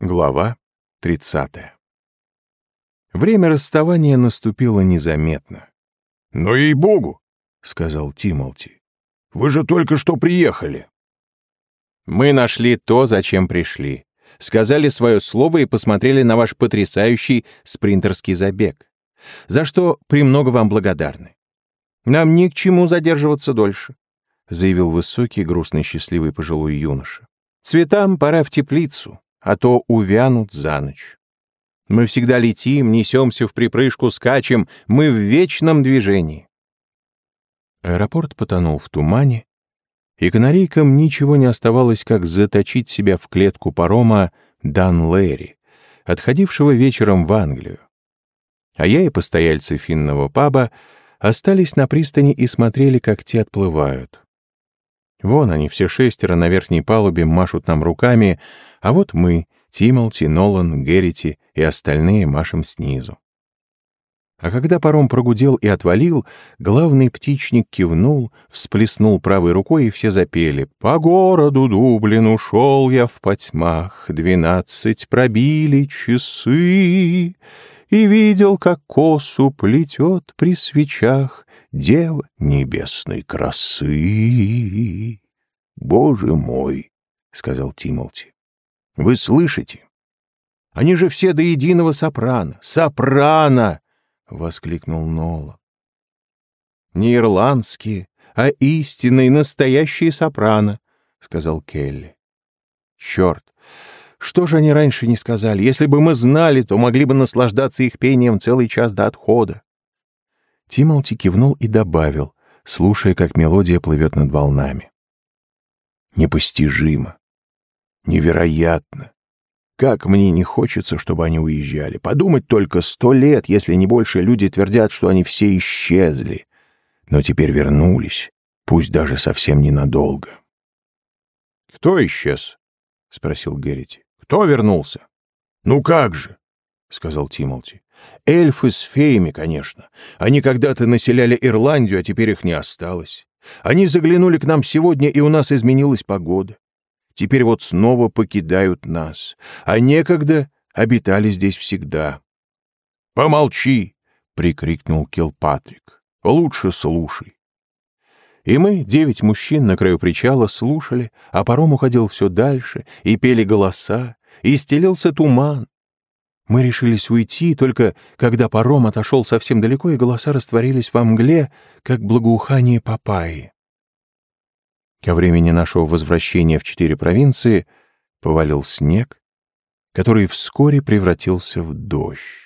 Глава 30. Время расставания наступило незаметно. «Ну ей-богу!» — сказал Тимолти. «Вы же только что приехали!» «Мы нашли то, зачем пришли. Сказали свое слово и посмотрели на ваш потрясающий спринтерский забег. За что премного вам благодарны. Нам ни к чему задерживаться дольше», — заявил высокий, грустный, счастливый пожилой юноша. «Цветам пора в теплицу, а то увянут за ночь. Мы всегда летим, несемся в припрыжку, скачем, мы в вечном движении. Аэропорт потонул в тумане, и канарейкам ничего не оставалось, как заточить себя в клетку парома Дан Лэри, отходившего вечером в Англию. А я и постояльцы финного паба остались на пристани и смотрели, как те отплывают. Вон они, все шестеро на верхней палубе, машут нам руками, а вот мы, Тимолти, Нолан, Геррити и остальные машем снизу. А когда паром прогудел и отвалил, главный птичник кивнул, всплеснул правой рукой, и все запели «По городу Дублину шел я в потьмах, двенадцать пробили часы, и видел, как косу плетет при свечах дева небесной красы». «Боже мой!» — сказал Тимолти. Вы слышите? Они же все до единого сопрано. Сопрано! — воскликнул Нола. Не ирландские, а истинные, настоящие сопрано, — сказал Келли. Черт! Что же они раньше не сказали? Если бы мы знали, то могли бы наслаждаться их пением целый час до отхода. Тимолти кивнул и добавил, слушая, как мелодия плывет над волнами. Непостижимо. Невероятно. Как мне не хочется, чтобы они уезжали. Подумать только сто лет, если не больше, люди твердят, что они все исчезли. Но теперь вернулись, пусть даже совсем ненадолго. «Кто исчез?» — спросил Геррити. «Кто вернулся?» «Ну как же?» — сказал Тимолти. «Эльфы с феями, конечно. Они когда-то населяли Ирландию, а теперь их не осталось. Они заглянули к нам сегодня, и у нас изменилась погода теперь вот снова покидают нас, а некогда обитали здесь всегда. «Помолчи!» — прикрикнул Килпатрик. «Лучше слушай». И мы, девять мужчин на краю причала, слушали, а паром уходил все дальше, и пели голоса, и стелился туман. Мы решились уйти, только когда паром отошел совсем далеко, и голоса растворились во мгле, как благоухание папайи. Ко времени нашего возвращения в четыре провинции повалил снег, который вскоре превратился в дождь.